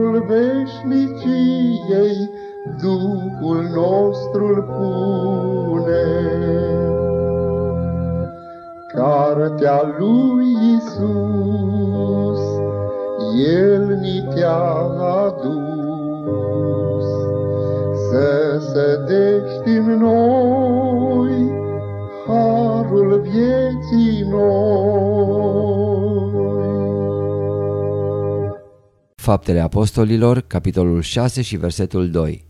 hotarul veșniciei, Duhul nostru pune. Cartea lui Isus, El ni te-a adus, Să sădești în noi Faptele Apostolilor, capitolul 6 și versetul 2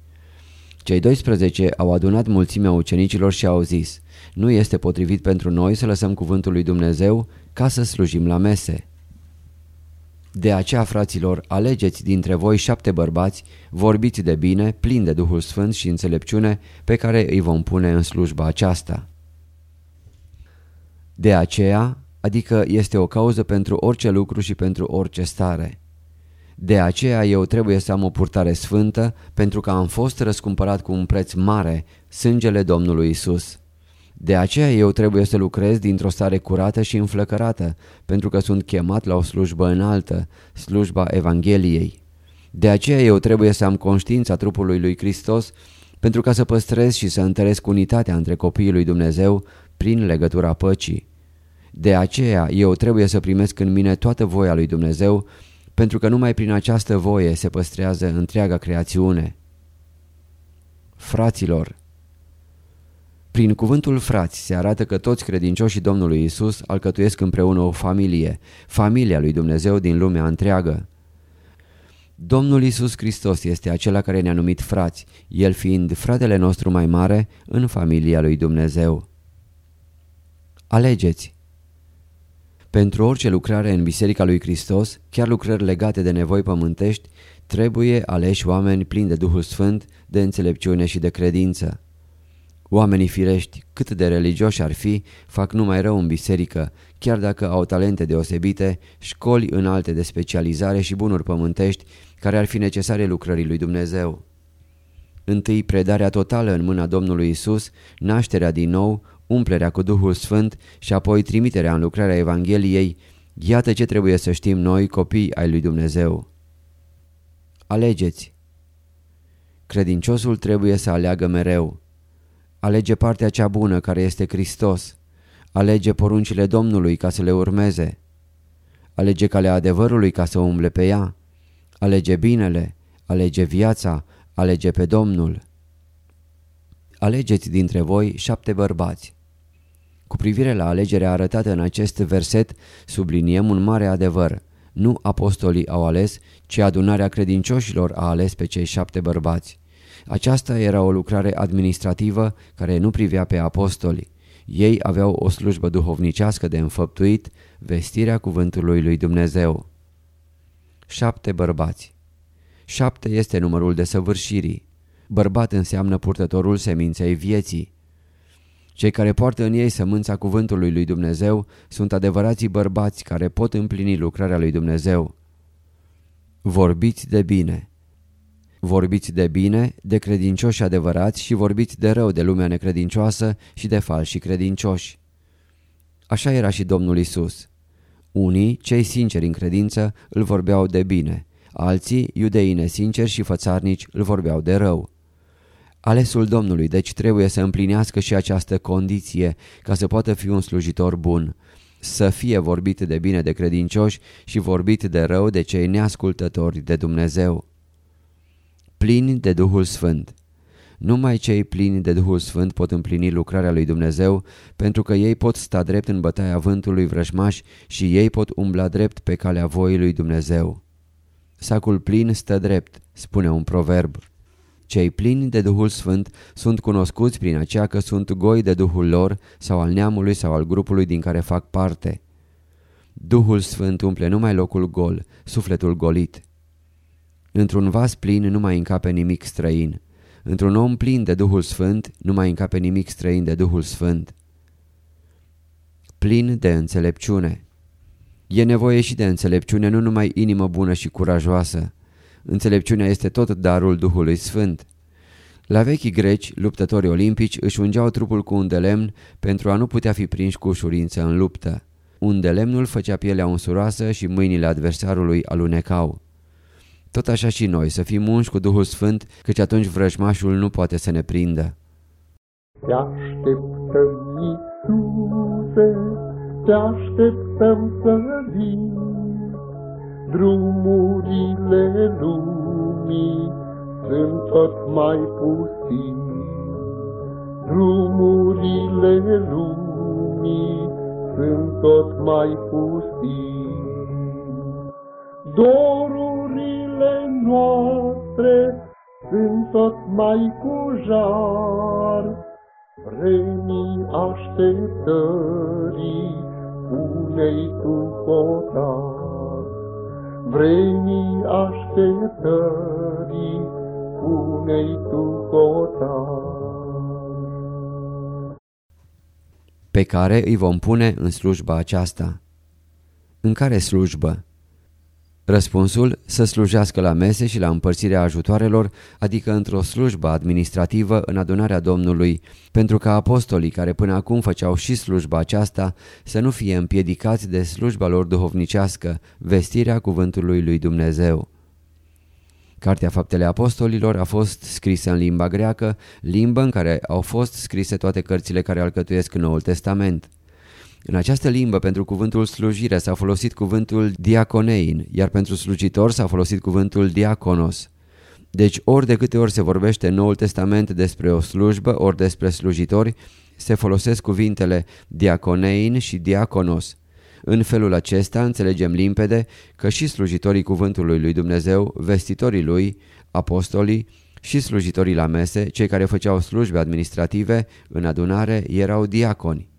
Cei 12 au adunat mulțimea ucenicilor și au zis Nu este potrivit pentru noi să lăsăm cuvântul lui Dumnezeu ca să slujim la mese. De aceea, fraților, alegeți dintre voi șapte bărbați, vorbiți de bine, plini de Duhul Sfânt și înțelepciune, pe care îi vom pune în slujba aceasta. De aceea, adică este o cauză pentru orice lucru și pentru orice stare. De aceea eu trebuie să am o purtare sfântă, pentru că am fost răscumpărat cu un preț mare, sângele Domnului Isus. De aceea eu trebuie să lucrez dintr-o stare curată și înflăcărată, pentru că sunt chemat la o slujbă înaltă, slujba Evangheliei. De aceea eu trebuie să am conștiința trupului lui Hristos, pentru ca să păstrez și să întăresc unitatea între copiii lui Dumnezeu prin legătura păcii. De aceea eu trebuie să primesc în mine toată voia lui Dumnezeu, pentru că numai prin această voie se păstrează întreaga creațiune. Fraților, prin cuvântul frați se arată că toți credincioșii Domnului Isus alcătuiesc împreună o familie, familia lui Dumnezeu din lumea întreagă. Domnul Isus Hristos este acela care ne-a numit frați, El fiind fratele nostru mai mare în familia lui Dumnezeu. Alegeți! Pentru orice lucrare în Biserica lui Hristos, chiar lucrări legate de nevoi pământești, trebuie aleși oameni plini de Duhul Sfânt, de înțelepciune și de credință. Oamenii firești, cât de religioși ar fi, fac numai rău în biserică, chiar dacă au talente deosebite, școli înalte de specializare și bunuri pământești care ar fi necesare lucrării lui Dumnezeu. Întâi predarea totală în mâna Domnului Isus, nașterea din nou, umplerea cu Duhul Sfânt și apoi trimiterea în lucrarea Evangheliei, iată ce trebuie să știm noi, copii ai lui Dumnezeu. Alegeți! Credinciosul trebuie să aleagă mereu. Alege partea cea bună care este Hristos. Alege poruncile Domnului ca să le urmeze. Alege calea adevărului ca să umble pe ea. Alege binele, alege viața, alege pe Domnul. Alegeți dintre voi șapte bărbați. Cu privire la alegerea arătată în acest verset, subliniem un mare adevăr. Nu apostolii au ales, ci adunarea credincioșilor a ales pe cei șapte bărbați. Aceasta era o lucrare administrativă care nu privea pe apostoli. Ei aveau o slujbă duhovnicească de înfăptuit, vestirea cuvântului lui Dumnezeu. Șapte bărbați Șapte este numărul de săvârșirii. Bărbat înseamnă purtătorul seminței vieții. Cei care poartă în ei sămânța cuvântului lui Dumnezeu sunt adevărații bărbați care pot împlini lucrarea lui Dumnezeu. Vorbiți de bine. Vorbiți de bine, de credincioși adevărați și vorbiți de rău de lumea necredincioasă și de falși credincioși. Așa era și Domnul Isus. Unii, cei sinceri în credință, îl vorbeau de bine, alții, iudeii nesinceri și fățarnici, îl vorbeau de rău. Alesul Domnului deci trebuie să împlinească și această condiție ca să poată fi un slujitor bun, să fie vorbit de bine de credincioși și vorbit de rău de cei neascultători de Dumnezeu. Plini de Duhul Sfânt Numai cei plini de Duhul Sfânt pot împlini lucrarea lui Dumnezeu pentru că ei pot sta drept în bătaia vântului vrăjmaș și ei pot umbla drept pe calea voii lui Dumnezeu. Sacul plin stă drept, spune un proverb. Cei plini de Duhul Sfânt sunt cunoscuți prin aceea că sunt goi de Duhul lor sau al neamului sau al grupului din care fac parte. Duhul Sfânt umple numai locul gol, sufletul golit. Într-un vas plin nu mai încape nimic străin. Într-un om plin de Duhul Sfânt nu mai încape nimic străin de Duhul Sfânt. Plin de înțelepciune. E nevoie și de înțelepciune, nu numai inimă bună și curajoasă. Înțelepciunea este tot darul Duhului Sfânt. La vechii greci, luptători olimpici își ungeau trupul cu un de lemn pentru a nu putea fi prinși cu ușurință în luptă. Un de lemnul făcea pielea unsuroasă și mâinile adversarului alunecau. Tot așa și noi, să fim unși cu Duhul Sfânt, căci atunci vrăjmașul nu poate să ne prindă. Te așteptăm, Iisuse, te așteptăm să vii, drumurile lumii sunt tot mai pustii. Drumurile lumii sunt tot mai pustii. Dorurile noastre sunt tot mai cu jar, Vremii așteptării unei tu potar. Vremii așteptării unei tu potar. Pe care îi vom pune în slujba aceasta. În care slujbă? Răspunsul, să slujească la mese și la împărțirea ajutoarelor, adică într-o slujbă administrativă în adunarea Domnului, pentru ca apostolii care până acum făceau și slujba aceasta să nu fie împiedicați de slujba lor duhovnicească, vestirea cuvântului lui Dumnezeu. Cartea Faptele Apostolilor a fost scrisă în limba greacă, limbă în care au fost scrise toate cărțile care alcătuiesc Noul Testament. În această limbă pentru cuvântul slujire s-a folosit cuvântul diaconein, iar pentru slujitor s-a folosit cuvântul diaconos. Deci ori de câte ori se vorbește în Noul Testament despre o slujbă, ori despre slujitori, se folosesc cuvintele diaconein și diaconos. În felul acesta înțelegem limpede că și slujitorii cuvântului lui Dumnezeu, vestitorii lui, apostolii și slujitorii la mese, cei care făceau slujbe administrative în adunare, erau diaconi.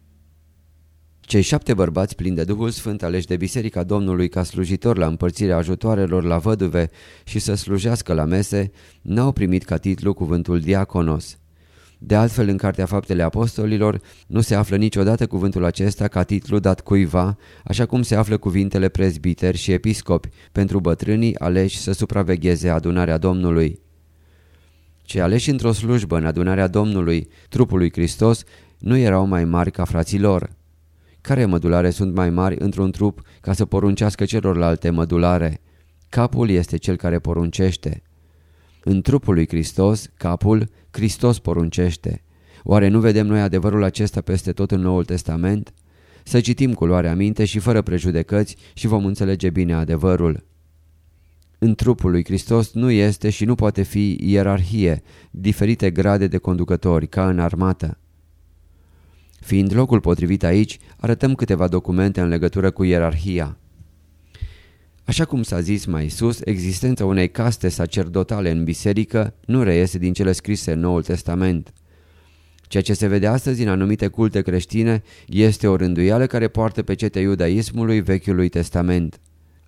Cei șapte bărbați plini de Duhul Sfânt aleși de Biserica Domnului ca slujitor la împărțirea ajutoarelor la văduve și să slujească la mese, n-au primit ca titlu cuvântul diaconos. De altfel, în Cartea Faptele Apostolilor nu se află niciodată cuvântul acesta ca titlu dat cuiva, așa cum se află cuvintele prezbiteri și episcopi pentru bătrânii aleși să supravegheze adunarea Domnului. Cei aleși într-o slujbă în adunarea Domnului, trupului Hristos, nu erau mai mari ca fraților. Care mădulare sunt mai mari într-un trup ca să poruncească celorlalte mădulare? Capul este cel care poruncește. În trupul lui Hristos, capul, Hristos poruncește. Oare nu vedem noi adevărul acesta peste tot în Noul Testament? Să citim cu luarea minte și fără prejudecăți și vom înțelege bine adevărul. În trupul lui Hristos nu este și nu poate fi ierarhie, diferite grade de conducători, ca în armată. Fiind locul potrivit aici, arătăm câteva documente în legătură cu ierarhia. Așa cum s-a zis mai sus, existența unei caste sacerdotale în biserică nu reiese din cele scrise în Noul Testament. Ceea ce se vede astăzi în anumite culte creștine este o rânduială care poartă pe cete iudaismului Vechiului Testament.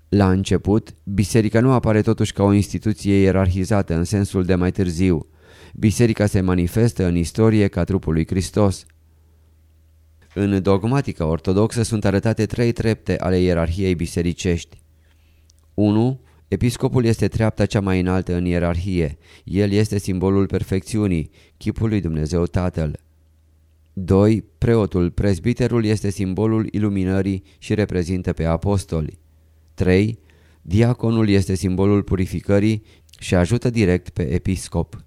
La început, biserica nu apare totuși ca o instituție ierarhizată în sensul de mai târziu. Biserica se manifestă în istorie ca trupul lui Hristos. În dogmatica ortodoxă sunt arătate trei trepte ale ierarhiei bisericești. 1. Episcopul este treapta cea mai înaltă în ierarhie. El este simbolul perfecțiunii, chipul lui Dumnezeu Tatăl. 2. Preotul, prezbiterul este simbolul iluminării și reprezintă pe apostoli. 3. Diaconul este simbolul purificării și ajută direct pe episcop.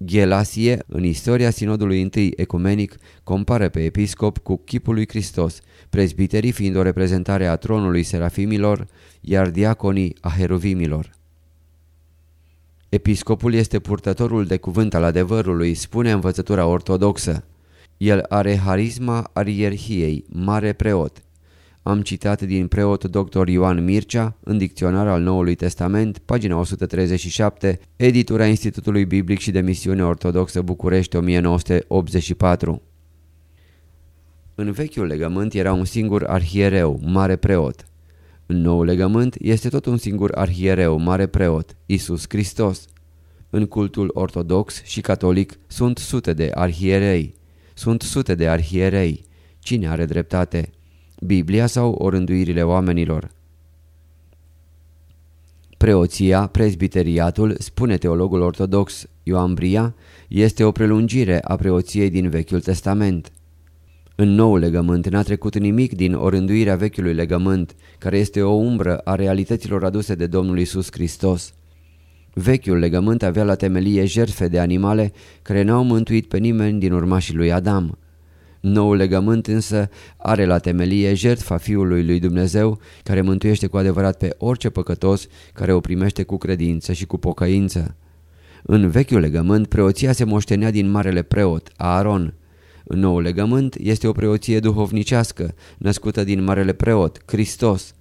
Ghelasie, în istoria sinodului întâi ecumenic, compară pe episcop cu chipul lui Hristos, prezbiterii fiind o reprezentare a tronului serafimilor, iar diaconii a heruvimilor. Episcopul este purtătorul de cuvânt al adevărului, spune învățătura ortodoxă. El are harisma arierhiei, mare preot, am citat din preot dr. Ioan Mircea, în dicționar al Noului Testament, pagina 137, editura Institutului Biblic și de Misiune Ortodoxă București 1984. În vechiul legământ era un singur arhiereu, mare preot. În nou legământ este tot un singur arhiereu, mare preot, Isus Hristos. În cultul ortodox și catolic sunt sute de arhierei. Sunt sute de arhierei. Cine are dreptate? Biblia sau orânduirile oamenilor? Preoția, prezbiteriatul, spune teologul ortodox Ioan Bria, este o prelungire a preoției din Vechiul Testament. În nou legământ n-a trecut nimic din orânduirea vechiului legământ, care este o umbră a realităților aduse de Domnul Isus Hristos. Vechiul legământ avea la temelie jertfe de animale care n-au mântuit pe nimeni din urmașii lui Adam. Noul legământ însă are la temelie jertfa Fiului lui Dumnezeu care mântuiește cu adevărat pe orice păcătos care o primește cu credință și cu pocăință. În vechiul legământ preoția se moștenea din marele preot, Aaron. În noul legământ este o preoție duhovnicească, născută din marele preot, Hristos.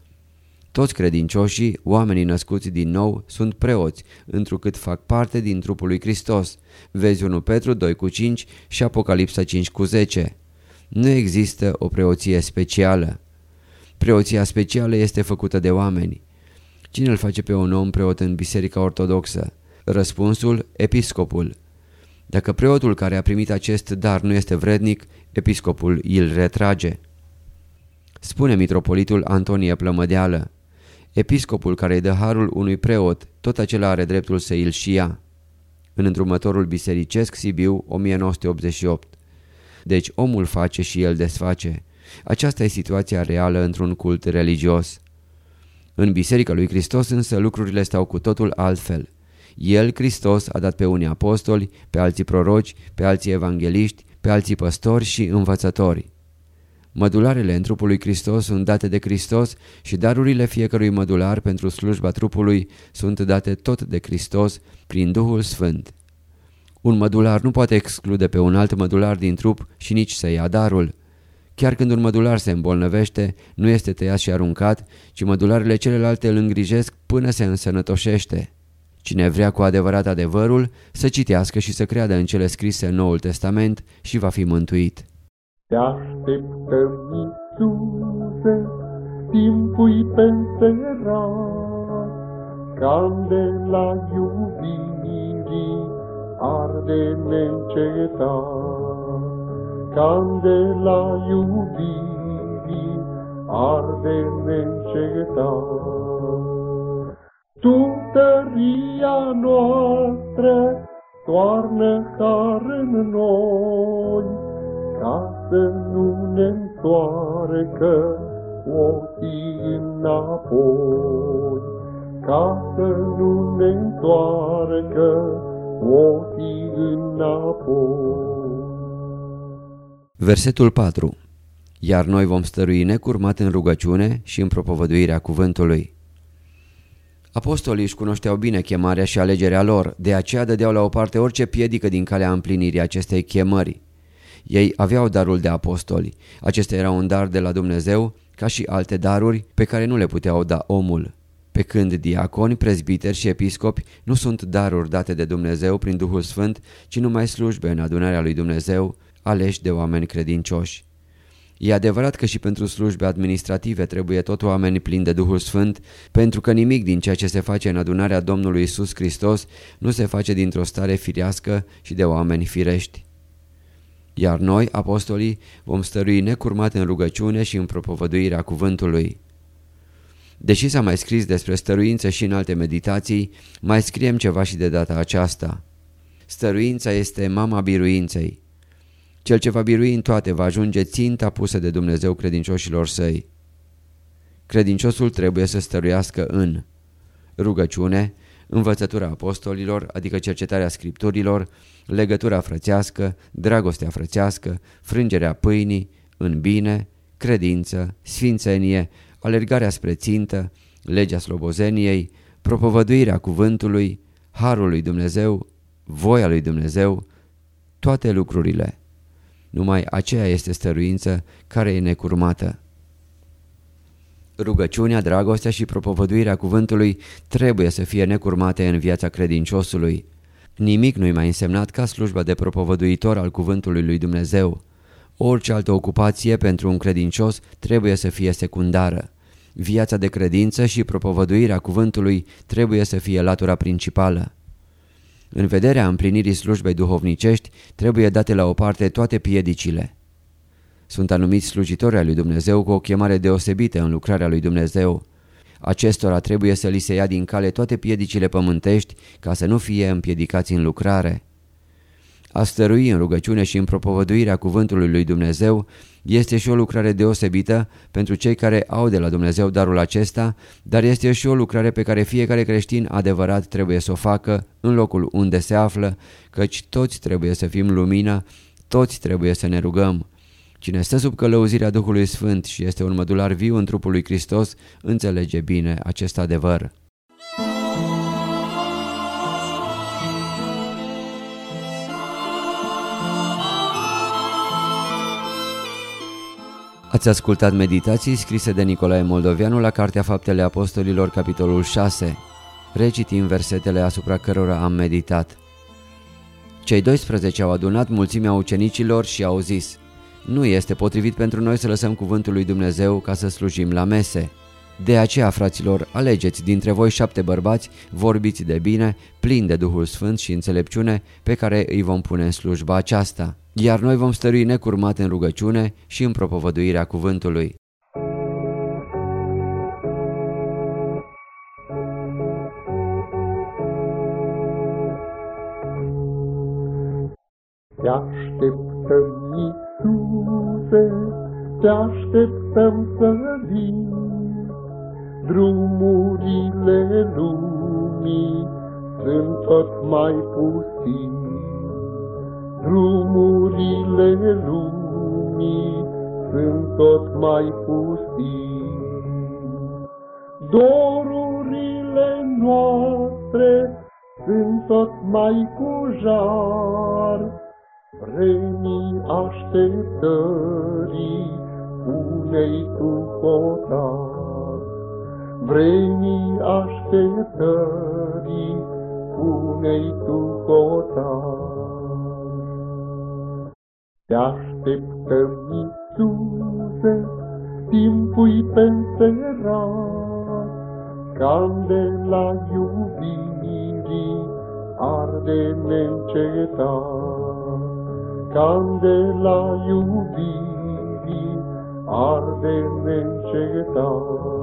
Toți credincioșii, oamenii născuți din nou, sunt preoți, întrucât fac parte din trupul lui Hristos. Vezi 1 Petru 2 cu 5 și Apocalipsa 5 cu 10. Nu există o preoție specială. Preoția specială este făcută de oameni. Cine îl face pe un om preot în Biserica Ortodoxă? Răspunsul, episcopul. Dacă preotul care a primit acest dar nu este vrednic, episcopul îl retrage. Spune mitropolitul Antonie Plămădeală. Episcopul care îi dă harul unui preot, tot acela are dreptul să îl și ia. În îndrumătorul bisericesc Sibiu 1988 Deci omul face și el desface. Aceasta e situația reală într-un cult religios. În Biserica lui Hristos însă lucrurile stau cu totul altfel. El, Hristos, a dat pe unii apostoli, pe alții proroci, pe alții evangeliști, pe alții păstori și învățători. Mădularele în trupul lui Hristos sunt date de Hristos și darurile fiecărui mădular pentru slujba trupului sunt date tot de Hristos prin Duhul Sfânt. Un mădular nu poate exclude pe un alt mădular din trup și nici să ia darul. Chiar când un mădular se îmbolnăvește, nu este tăiat și aruncat, ci mădularele celelalte îl îngrijesc până se însănătoșește. Cine vrea cu adevărat adevărul, să citească și să creadă în cele scrise în Noul Testament și va fi mântuit. Te așteptăm, Iisuse, timpul penserat, candela iubirii arde neîncetat. Candela iubirii arde neîncetat. Tu, tăria noastră, toarnă har în noi, ca să nu ne întoarcă ochii înapoi, ca să nu ne întoarcă ochii înapoi. Versetul 4 Iar noi vom stărui necurmat în rugăciune și în propovăduirea cuvântului. Apostolii își cunoșteau bine chemarea și alegerea lor, de aceea dădeau la o parte orice piedică din calea împlinirii acestei chemări. Ei aveau darul de apostoli. Acesta era un dar de la Dumnezeu, ca și alte daruri pe care nu le puteau da omul. Pe când diaconi, prezbiteri și episcopi nu sunt daruri date de Dumnezeu prin Duhul Sfânt, ci numai slujbe în adunarea lui Dumnezeu, aleși de oameni credincioși. E adevărat că și pentru slujbe administrative trebuie tot oameni plini de Duhul Sfânt, pentru că nimic din ceea ce se face în adunarea Domnului Isus Hristos nu se face dintr-o stare firească și de oameni firești. Iar noi, apostolii, vom stărui necurmat în rugăciune și în propovăduirea cuvântului. Deși s-a mai scris despre stăruință și în alte meditații, mai scriem ceva și de data aceasta. Stăruința este mama biruinței. Cel ce va birui în toate va ajunge ținta pusă de Dumnezeu credincioșilor săi. Credinciosul trebuie să stăruiască în rugăciune, învățătura apostolilor, adică cercetarea scripturilor, legătura frățească, dragostea frățească, frângerea pâinii, în bine, credință, sfințenie, alergarea spre țintă, legea slobozeniei, propovăduirea cuvântului, harul lui Dumnezeu, voia lui Dumnezeu, toate lucrurile. Numai aceea este stăruință care e necurmată. Rugăciunea, dragostea și propovăduirea cuvântului trebuie să fie necurmate în viața credinciosului. Nimic nu-i mai însemnat ca slujba de propovăduitor al cuvântului lui Dumnezeu. Orice altă ocupație pentru un credincios trebuie să fie secundară. Viața de credință și propovăduirea cuvântului trebuie să fie latura principală. În vederea împlinirii slujbei duhovnicești trebuie date la o parte toate piedicile. Sunt anumiți slujitori al lui Dumnezeu cu o chemare deosebită în lucrarea lui Dumnezeu. Acestora trebuie să li se ia din cale toate piedicile pământești ca să nu fie împiedicați în lucrare. A stărui în rugăciune și în propovăduirea cuvântului lui Dumnezeu este și o lucrare deosebită pentru cei care au de la Dumnezeu darul acesta, dar este și o lucrare pe care fiecare creștin adevărat trebuie să o facă în locul unde se află, căci toți trebuie să fim lumină, toți trebuie să ne rugăm. Cine stă sub călăuzirea Duhului Sfânt și este un mădular viu în trupul lui Hristos, înțelege bine acest adevăr. Ați ascultat meditații scrise de Nicolae Moldovianu la Cartea Faptele Apostolilor, capitolul 6. Recitim versetele asupra cărora am meditat. Cei 12 au adunat mulțimea ucenicilor și au zis, Nu este potrivit pentru noi să lăsăm cuvântul lui Dumnezeu ca să slujim la mese. De aceea, fraților, alegeți dintre voi șapte bărbați, vorbiți de bine, plini de Duhul Sfânt și înțelepciune, pe care îi vom pune în slujba aceasta iar noi vom stărui necurmat în rugăciune și în propovăduirea cuvântului. Te așteptăm, Iisuse, te așteptăm să vii, Drumurile lumii sunt tot mai pustii, Drumurile lumii sunt tot mai pustii. Dorurile noastre sunt tot mai cu jar. Vremii așteptării unei tu hotar. Vremii așteptării unei tu hotar. Te așteptăm, Iisuse, timpul penserat, Candela iubirii arde neîncetat. Candela iubirii arde neîncetat.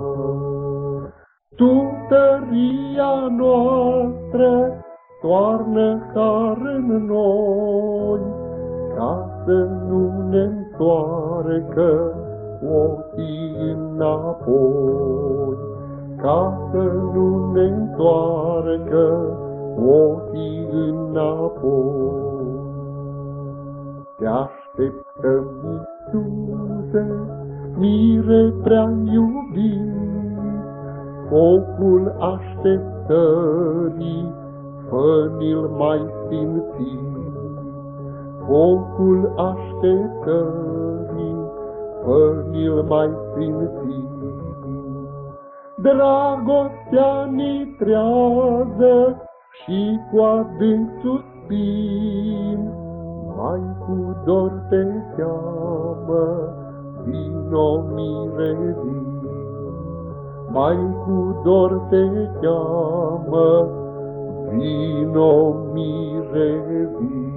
Tu, tăria noastră, toarnă har în noi, ca să nu ne întoarcă ochii înapoi, ca să nu ne întoarcă ochii înapoi. Te așteptăm, Iisuse, mire prea iubit, focul așteptării, fă-mi-l mai simțit focul așteptării, fă-mi-l mai simți. Dragostea nitrează și cu adânc suspin, mai cu dor te cheamă, vino mire vin. Mai cu dor te cheamă, vino mire vin.